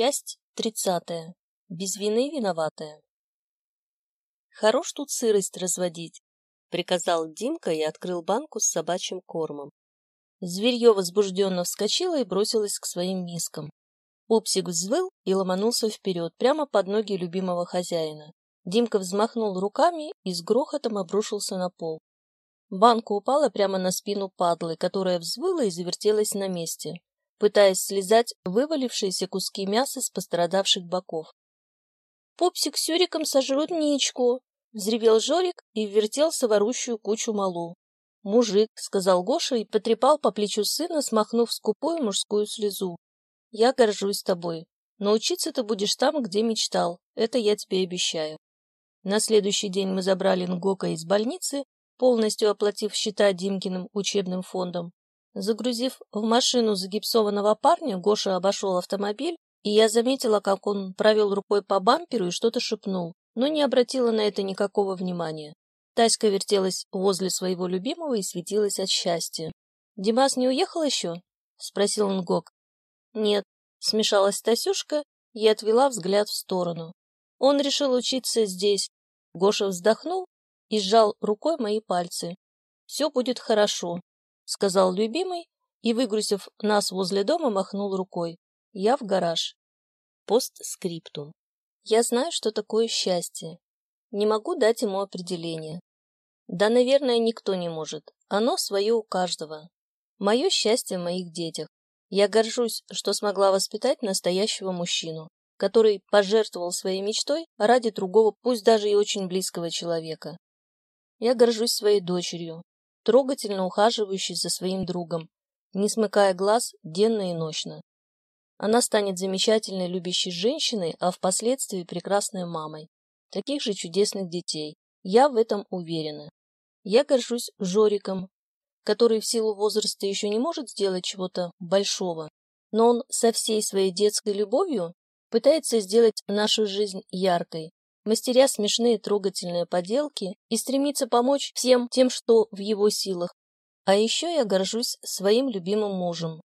Часть тридцатая. Без вины виноватая. Хорош тут сырость разводить, приказал Димка и открыл банку с собачьим кормом. Зверье возбужденно вскочило и бросилось к своим мискам. Пупсик взвыл и ломанулся вперед, прямо под ноги любимого хозяина. Димка взмахнул руками и с грохотом обрушился на пол. Банка упала прямо на спину падлы, которая взвыла и завертелась на месте пытаясь слезать вывалившиеся куски мяса с пострадавших боков. «Пупсик с Юриком сожрут Ничку!» — взревел Жорик и ввертелся в орущую кучу малу. «Мужик», — сказал Гоша и потрепал по плечу сына, смахнув скупую мужскую слезу. «Я горжусь тобой. Но учиться ты будешь там, где мечтал. Это я тебе обещаю». На следующий день мы забрали Нгока из больницы, полностью оплатив счета Димкиным учебным фондом. Загрузив в машину загипсованного парня, Гоша обошел автомобиль, и я заметила, как он провел рукой по бамперу и что-то шепнул, но не обратила на это никакого внимания. Таська вертелась возле своего любимого и светилась от счастья. «Димас не уехал еще?» — спросил Нгок. «Нет», — смешалась Тасюшка и отвела взгляд в сторону. «Он решил учиться здесь». Гоша вздохнул и сжал рукой мои пальцы. «Все будет хорошо сказал любимый и, выгрузив нас возле дома, махнул рукой. Я в гараж. Постскриптум. Я знаю, что такое счастье. Не могу дать ему определение. Да, наверное, никто не может. Оно свое у каждого. Мое счастье в моих детях. Я горжусь, что смогла воспитать настоящего мужчину, который пожертвовал своей мечтой ради другого, пусть даже и очень близкого человека. Я горжусь своей дочерью, трогательно ухаживающий за своим другом, не смыкая глаз денно и ночно. Она станет замечательной любящей женщиной, а впоследствии прекрасной мамой. Таких же чудесных детей. Я в этом уверена. Я горжусь Жориком, который в силу возраста еще не может сделать чего-то большого, но он со всей своей детской любовью пытается сделать нашу жизнь яркой, мастеря смешные трогательные поделки и стремится помочь всем тем, что в его силах. А еще я горжусь своим любимым мужем,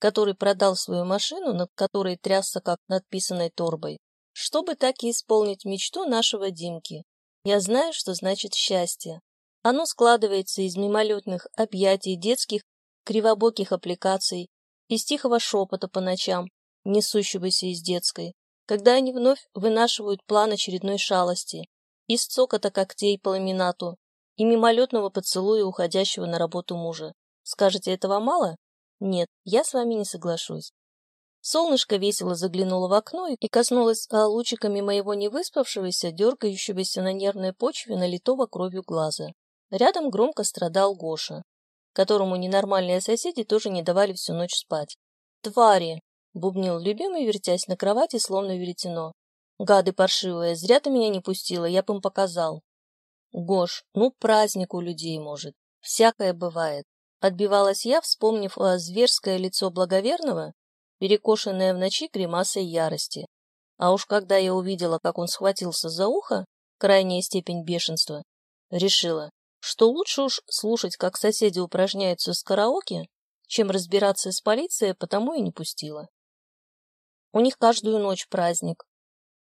который продал свою машину, над которой трясся как над писаной торбой, чтобы так и исполнить мечту нашего Димки. Я знаю, что значит счастье. Оно складывается из мимолетных объятий, детских кривобоких аппликаций, из тихого шепота по ночам, несущегося из детской, когда они вновь вынашивают план очередной шалости, из цокота когтей по ламинату и мимолетного поцелуя уходящего на работу мужа. Скажете, этого мало? Нет, я с вами не соглашусь. Солнышко весело заглянуло в окно и коснулось а, лучиками моего невыспавшегося, дергающегося на нервной почве налитого кровью глаза. Рядом громко страдал Гоша, которому ненормальные соседи тоже не давали всю ночь спать. «Твари!» Бубнил любимый, вертясь на кровати, словно веретено. «Гады паршивые, зря ты меня не пустила, я бы им показал». «Гош, ну праздник у людей, может. Всякое бывает». Отбивалась я, вспомнив о зверское лицо благоверного, перекошенное в ночи гримасой ярости. А уж когда я увидела, как он схватился за ухо, крайняя степень бешенства, решила, что лучше уж слушать, как соседи упражняются с караоке, чем разбираться с полицией, потому и не пустила. У них каждую ночь праздник.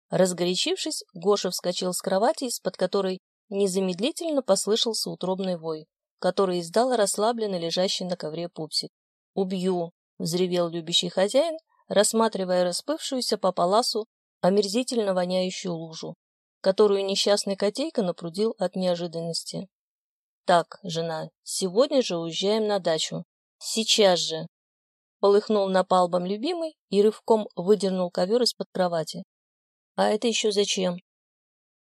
Разгорячившись, Гоша вскочил с кровати, из-под которой незамедлительно послышался утробный вой, который издал расслабленно лежащий на ковре пупсик. «Убью!» — взревел любящий хозяин, рассматривая распывшуюся по паласу омерзительно воняющую лужу, которую несчастный котейка напрудил от неожиданности. «Так, жена, сегодня же уезжаем на дачу. Сейчас же!» Полыхнул напалбом любимый и рывком выдернул ковер из-под кровати. «А это еще зачем?»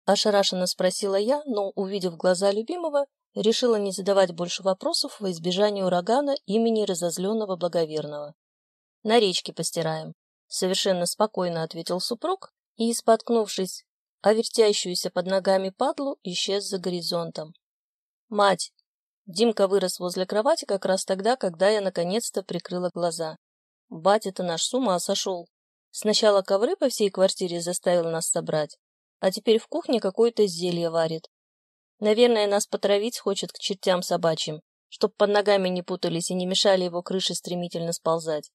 Ошарашенно спросила я, но, увидев глаза любимого, решила не задавать больше вопросов во избежание урагана имени разозленного благоверного. «На речке постираем», — совершенно спокойно ответил супруг и, споткнувшись а вертящуюся под ногами падлу, исчез за горизонтом. «Мать, Димка вырос возле кровати как раз тогда, когда я наконец-то прикрыла глаза. Батя-то наш с ума сошел. Сначала ковры по всей квартире заставил нас собрать, а теперь в кухне какое-то зелье варит. Наверное, нас потравить хочет к чертям собачьим, чтоб под ногами не путались и не мешали его крыше стремительно сползать.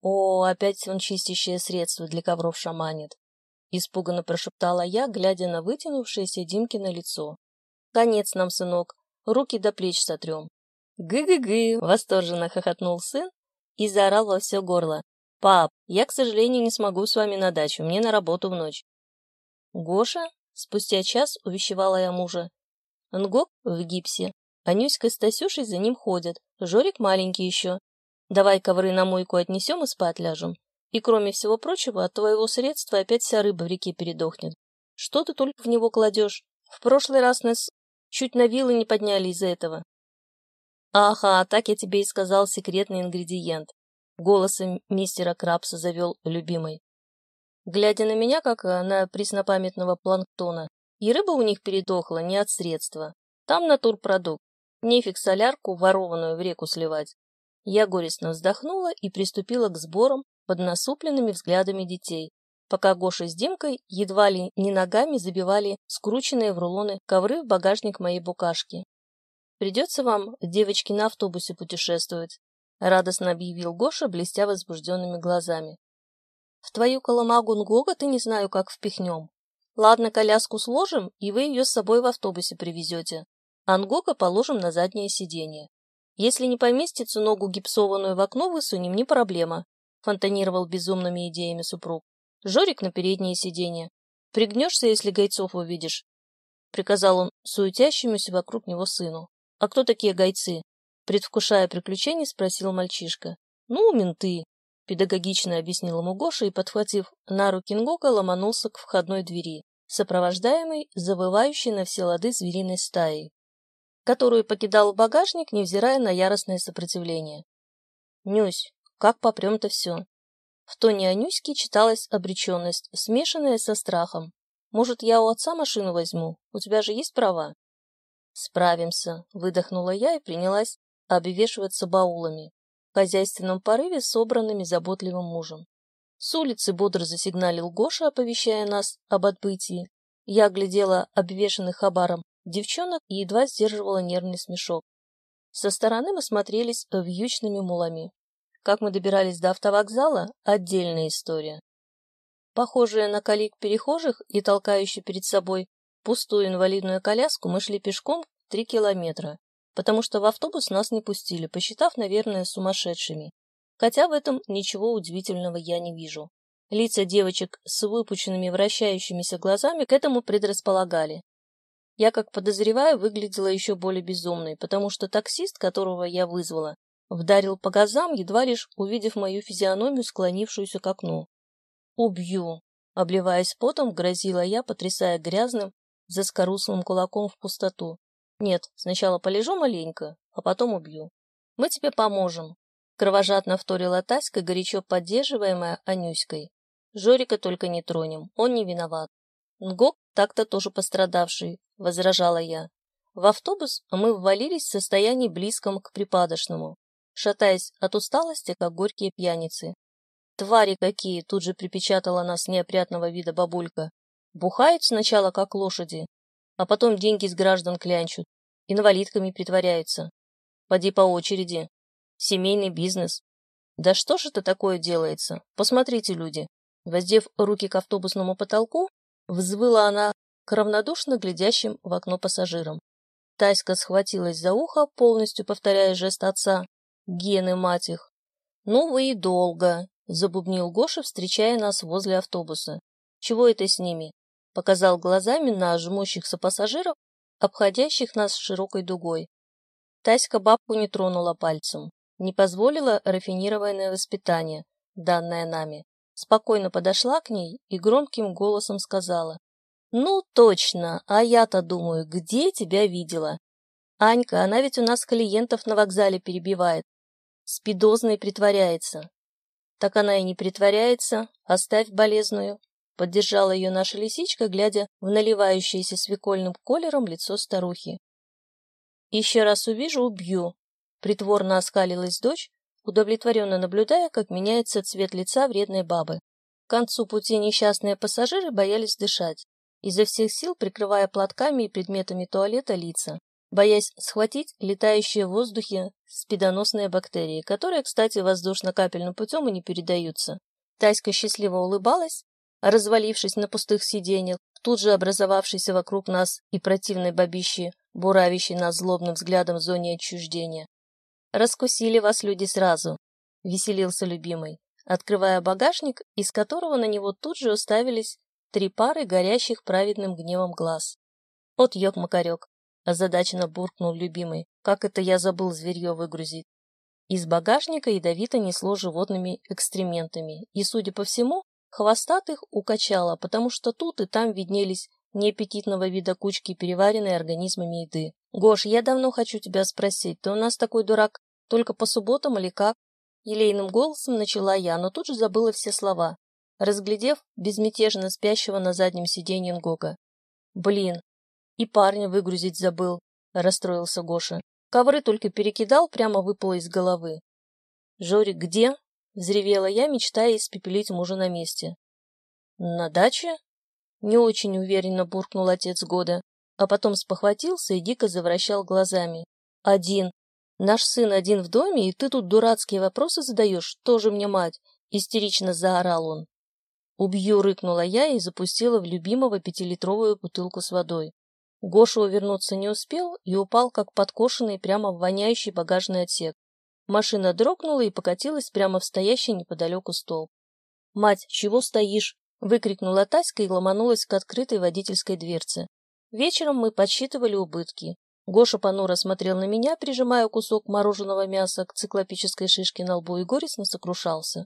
О, опять он чистящее средство для ковров шаманит. Испуганно прошептала я, глядя на вытянувшееся Димкино лицо. Конец нам, сынок, руки до плеч сотрем. Гы-гы-гы, восторженно хохотнул сын и заорал во все горло. Пап, я, к сожалению, не смогу с вами на дачу, мне на работу в ночь. Гоша, спустя час увещевала я мужа. Нгок в гипсе, Анюська с Тасюшей за ним ходят, Жорик маленький еще. Давай ковры на мойку отнесем и спать ляжем. И, кроме всего прочего, от твоего средства опять вся рыба в реке передохнет. Что ты только в него кладешь? В прошлый раз нас чуть на вилы не подняли из-за этого. Ага, так я тебе и сказал секретный ингредиент. Голосом мистера Крабса завел любимый. Глядя на меня, как на преснопамятного планктона, и рыба у них передохла не от средства. Там натурпродукт. Нефиг солярку, ворованную в реку, сливать. Я горестно вздохнула и приступила к сборам под насупленными взглядами детей, пока Гоша с Димкой едва ли не ногами забивали скрученные в рулоны ковры в багажник моей букашки. «Придется вам, девочки, на автобусе путешествовать», — радостно объявил Гоша, блестя возбужденными глазами. «В твою коломагу Нгога ты не знаю, как впихнем. Ладно, коляску сложим, и вы ее с собой в автобусе привезете. Ангока положим на заднее сиденье. Если не поместится, ногу гипсованную в окно высунем, не проблема, фонтанировал безумными идеями супруг. Жорик на переднее сиденье. Пригнешься, если гайцов увидишь, приказал он суетящемуся вокруг него сыну. А кто такие гайцы? Предвкушая приключений, спросил мальчишка. Ну, менты, педагогично объяснил ему Гоша и, подхватив на руки Нгока, ломанулся к входной двери, сопровождаемый завывающей на все лады звериной стаей которую покидал багажник, невзирая на яростное сопротивление. «Нюсь, как попрем-то все?» В тоне Анюськи читалась обреченность, смешанная со страхом. «Может, я у отца машину возьму? У тебя же есть права?» «Справимся», — выдохнула я и принялась обвешиваться баулами, в хозяйственном порыве собранными заботливым мужем. С улицы бодро засигналил Гоша, оповещая нас об отбытии. Я глядела обвешанных хабаром девчонок и едва сдерживала нервный смешок. Со стороны мы смотрелись вьючными мулами. Как мы добирались до автовокзала – отдельная история. Похожие на калик перехожих и толкающие перед собой пустую инвалидную коляску, мы шли пешком три километра, потому что в автобус нас не пустили, посчитав, наверное, сумасшедшими. Хотя в этом ничего удивительного я не вижу. Лица девочек с выпученными вращающимися глазами к этому предрасполагали. Я, как подозреваю, выглядела еще более безумной, потому что таксист, которого я вызвала, вдарил по газам, едва лишь увидев мою физиономию, склонившуюся к окну. «Убью!» — обливаясь потом, грозила я, потрясая грязным, заскоруслым кулаком в пустоту. «Нет, сначала полежу маленько, а потом убью. Мы тебе поможем!» Кровожадно вторила Таська, горячо поддерживаемая Анюськой. «Жорика только не тронем, он не виноват. Нгок так-то тоже пострадавший, — возражала я. В автобус мы ввалились в состоянии близком к припадочному, шатаясь от усталости, как горькие пьяницы. «Твари какие!» — тут же припечатала нас неопрятного вида бабулька. «Бухают сначала, как лошади, а потом деньги с граждан клянчут, инвалидками притворяются. Поди по очереди. Семейный бизнес. Да что ж это такое делается? Посмотрите, люди!» Воздев руки к автобусному потолку, взвыла она к равнодушно глядящим в окно пассажирам. Таська схватилась за ухо, полностью повторяя жест отца. Гены, мать их! Ну вы и долго, забубнил Гоша, встречая нас возле автобуса. Чего это с ними? Показал глазами на жмущихся пассажиров, обходящих нас широкой дугой. Таська бабку не тронула пальцем, не позволила рафинированное воспитание, данное нами. Спокойно подошла к ней и громким голосом сказала. «Ну, точно, а я-то думаю, где тебя видела? Анька, она ведь у нас клиентов на вокзале перебивает. Спидозной притворяется». «Так она и не притворяется, оставь болезную», — поддержала ее наша лисичка, глядя в наливающееся свекольным колером лицо старухи. «Еще раз увижу, убью», — притворно оскалилась дочь, удовлетворенно наблюдая, как меняется цвет лица вредной бабы. К концу пути несчастные пассажиры боялись дышать изо всех сил прикрывая платками и предметами туалета лица. Боясь схватить летающие в воздухе спидоносные бактерии, которые, кстати, воздушно-капельным путем и не передаются. Таська счастливо улыбалась, развалившись на пустых сиденьях, тут же образовавшейся вокруг нас и противной бабищи, буравящей нас злобным взглядом в зоне отчуждения. «Раскусили вас люди сразу», — веселился любимый, открывая багажник, из которого на него тут же уставились три пары горящих праведным гневом глаз. «От ёк-макарёк», — озадаченно буркнул любимый, «как это я забыл зверье выгрузить?» Из багажника ядовито несло животными экстрементами, и, судя по всему, хвостатых укачало, потому что тут и там виднелись неаппетитного вида кучки переваренной организмами еды. «Гош, я давно хочу тебя спросить, ты у нас такой дурак только по субботам или как?» Елейным голосом начала я, но тут же забыла все слова, разглядев безмятежно спящего на заднем сиденье Нгога. «Блин, и парня выгрузить забыл», — расстроился Гоша. Ковры только перекидал, прямо выпало из головы. «Жорик где?» — взревела я, мечтая испепелить мужа на месте. «На даче?» — не очень уверенно буркнул отец года, а потом спохватился и дико завращал глазами. «Один. Наш сын один в доме, и ты тут дурацкие вопросы задаешь, тоже мне мать!» — истерично заорал он. «Убью!» — рыкнула я и запустила в любимого пятилитровую бутылку с водой. Гоша увернуться не успел и упал, как подкошенный, прямо в воняющий багажный отсек. Машина дрогнула и покатилась прямо в стоящий неподалеку столб. «Мать, чего стоишь?» — выкрикнула Таська и ломанулась к открытой водительской дверце. Вечером мы подсчитывали убытки. Гоша понуро смотрел на меня, прижимая кусок мороженого мяса к циклопической шишке на лбу и горестно сокрушался.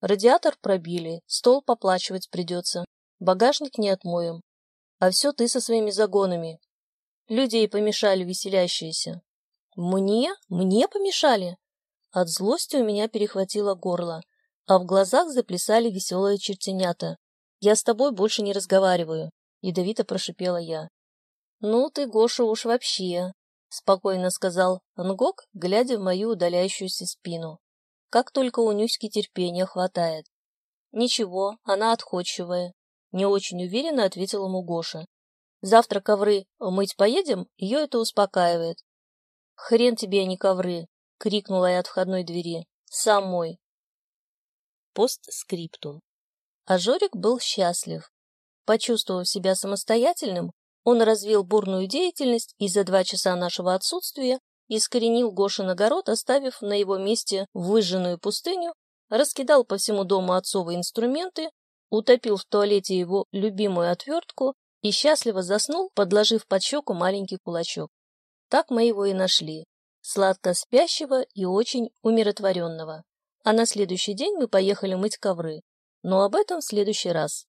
Радиатор пробили, стол поплачивать придется, багажник не отмоем. А все ты со своими загонами. Людей помешали веселящиеся. Мне? Мне помешали? От злости у меня перехватило горло, а в глазах заплясали веселые чертенята. Я с тобой больше не разговариваю, ядовито прошипела я. Ну ты, Гоша, уж вообще, спокойно сказал Ангок, глядя в мою удаляющуюся спину. Как только у Нюськи терпения хватает. Ничего, она отходчивая. Не очень уверенно ответил ему Гоша. Завтра ковры мыть поедем, ее это успокаивает. Хрен тебе, а не ковры, крикнула я от входной двери. Сам мой. Постскриптум. А Жорик был счастлив. Почувствовав себя самостоятельным, он развил бурную деятельность и за два часа нашего отсутствия искоренил Гошин огород, оставив на его месте выжженную пустыню, раскидал по всему дому отцовые инструменты, утопил в туалете его любимую отвертку и счастливо заснул, подложив под щеку маленький кулачок. Так мы его и нашли, сладко спящего и очень умиротворенного. А на следующий день мы поехали мыть ковры. Но об этом в следующий раз.